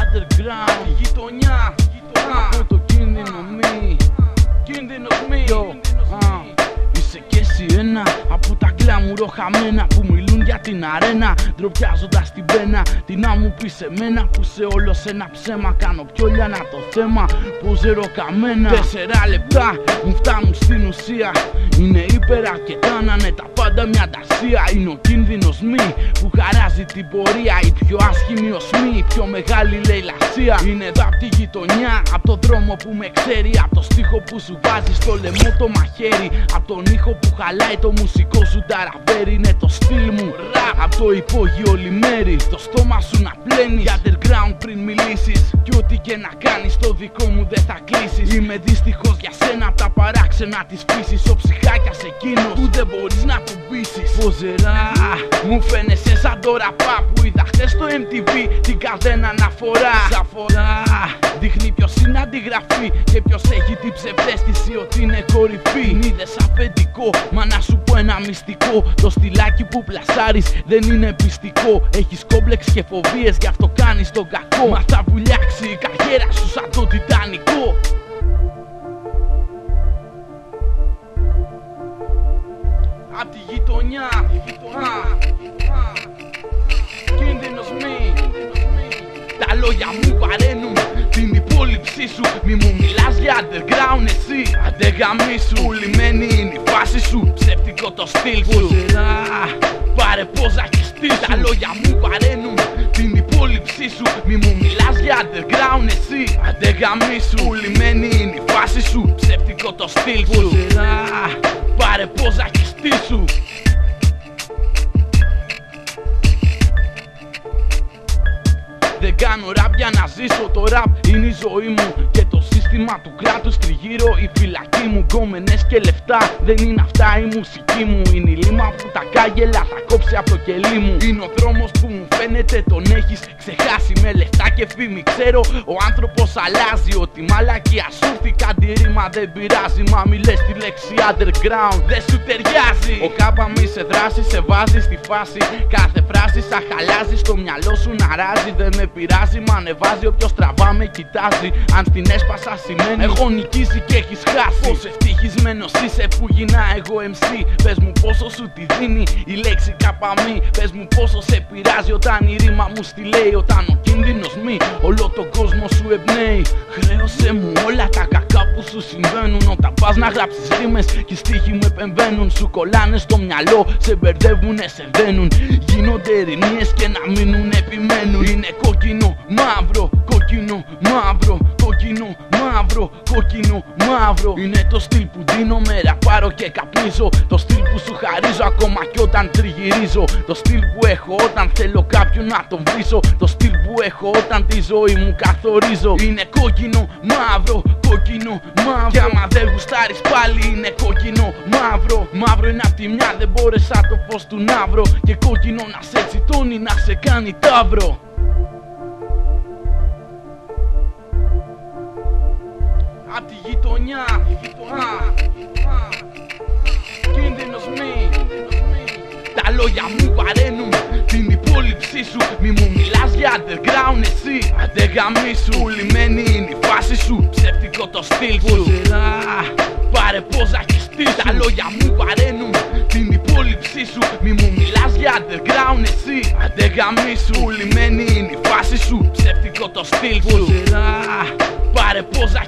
Underground, η γειτονιά, από το κίνδυνο μη. Κίνδυνος μη. Α, Είσαι και εσύ ένα. Από τα γκλάμουρο χαμένα που μιλούν για την αρένα. Ντροπιάζοντας την πένα, τι να μου πεις σε μένα που σε όλο σε ένα ψέμα. Κάνω πιο λιανά το θέμα, ποζερό καμένα. Τέσσερα λεπτά μου φτάνουν στην ουσία. Είναι υπεραρκετά να είναι τα πάντα μια τασία Είναι ο κίνδυνος μη. Που χαράζει την πορεία Η πιο άσχημη οσμή, η πιο μεγάλη λαιλασία Είναι εδώ απ' τη γειτονιά, απ' το δρόμο που με ξέρει Απ' το στίχο που σου βάζει στο λαιμό το μαχαίρι. Απ' τον ήχο που χαλάει το μουσικό σου ταραβέρι. Είναι το στυλ μου, ραπ Απ' το υπόγειο λιμέρι, το στόμα σου να πλένεις. Για underground πριν μιλήσεις Κι ό,τι και να κάνεις το δικό μου δεν θα κλείσεις. Είμαι δυστυχώς για σένα απ' τα παράξενα της φύσης. Ο ψυχάκιας εκείνος που δεν μπορείς να του πείσεις Ποζερά, μου φαίνεσαι σαν το ραπά που είδα χτες στο MTV Την καθένα αναφορά Σαφορά, δείχνει ποιος είναι αντιγραφή Και ποιος έχει την ψευδέστηση ότι είναι κορυφή. Είδες αφεντικό, μα να σου πω ένα μυστικό. Το στυλάκι που πλασάρεις δεν είναι πιστικό. Έχεις κόμπλεξ και φοβίες γι' αυτό κάνεις τον κακό. Μα θα βουλιάξει η καριέρα σου σαν το τιτανικό Απ' τη γειτονιά, Α, α, κίνδυνος μη Τα λόγια μου βαραίνουν την υπόλοιψή σου. Μη μου μιλάς για underground εσύ. Αντεγαμίσου Πουλημένη είναι η φάση σου. Ψεύτικο το στυλ σου. Ποζερά, πάρε πόζα και στυλ Τα λόγια μου βαραίνουν την υπόλοιψή σου. Μη μου μιλάς για underground εσύ. Αντεγαμίσου Πουλημένη είναι η φάση σου. Ψεύτικο το στυλ σου. Ποζερά, ζωή μου Και το σύστημα του κράτους τριγύρω. Η φυλακή μου Γκόμενες και λεφτά. Δεν είναι αυτά η μουσική μου Είναι η λίμα που τα κάγελα θα κόψει από το κελί μου. Είναι ο δρόμος που μου φαίνεται τον έχεις ξεχάσει Με λεφτά και φήμη. Ξέρω Ο άνθρωπος αλλάζει Ότι μαλακία σου έρθει κάτι ρήμα δεν πειράζει Μα μη λες τη λέξη underground. Δεν σου ταιριάζει. Ο κάπα μη σε δράση σε βάζει στη φάση. Κάθε φράση σαν χαλάζει στο μυαλό σου να ράζει. Δεν με πειράζει μα ανεβάζει όποιος τραβά με κοιτάζει. Αν στην έσπασα σημαίνει έχω νικήσει και έχεις χάσει. Πως ευτυχισμένος είσαι που γίνα εγώ MC Πες μου πόσο σου τη δίνει η λέξη καπαμή Πες μου πόσο σε πειράζει όταν η ρήμα μου στη λέει. Όταν ο κίνδυνος μη όλο τον κόσμο σου εμπνέει. Χρέωσε μου όλα τα κακά που σου συμβαίνουν. Όταν πας να γράψεις ρήμες και οι στίχοι μου επεμβαίνουν Σου κολλάνε στο μυαλό, σε μπερδεύουνε, σε δένουν Γίνονται ειρηνίες και να μείνουν επιμένουν. Είναι κόκκινο, μαύρο, κόκκινο, μαύρο, κόκκινο, μαύρο, κόκκινο, μαύρο. Είναι το στυλ που δίνω μέρα πάρω και καπνίζω. Το στυλ που σου χαρίζω ακόμα κι όταν τριγυρίζω. Το στυλ που έχω όταν θέλω κάποιον να τον βρίσω Το στυλ που έχω όταν τη ζωή μου καθορίζω. Είναι κόκκινο, μαύρο, κόκκινο, μαύρο. Κι άμα δεν γουστάρεις πάλι είναι κόκκινο, μαύρο. Μαύρο είναι απ' τη μια δεν μπόρεσα το φως του να βρω. Και κόκκινο να σε τσιτώνει να σε κάνει ταύρο Απ' τη γειτονιά, Α, α, κίνδυνος μη Τα λόγια μου βαραίνουν την υπόλοιψή σου Μη μου μιλάς για underground εσύ Αντεγαμίσου Πουλημένη είναι η φάση σου Ψεύτικο το στυλ σου Ποζερά, πάρε πόζα και στυλ σου Τα λόγια μου βαραίνουν την υπόλοιψή σου Μη μου μιλάς για underground εσύ Αντεγαμίσου Πουλημένη είναι η φάση σου Ψεύτικο το στυλ σου Ποζερά, πάρε πόζα και στυλ σου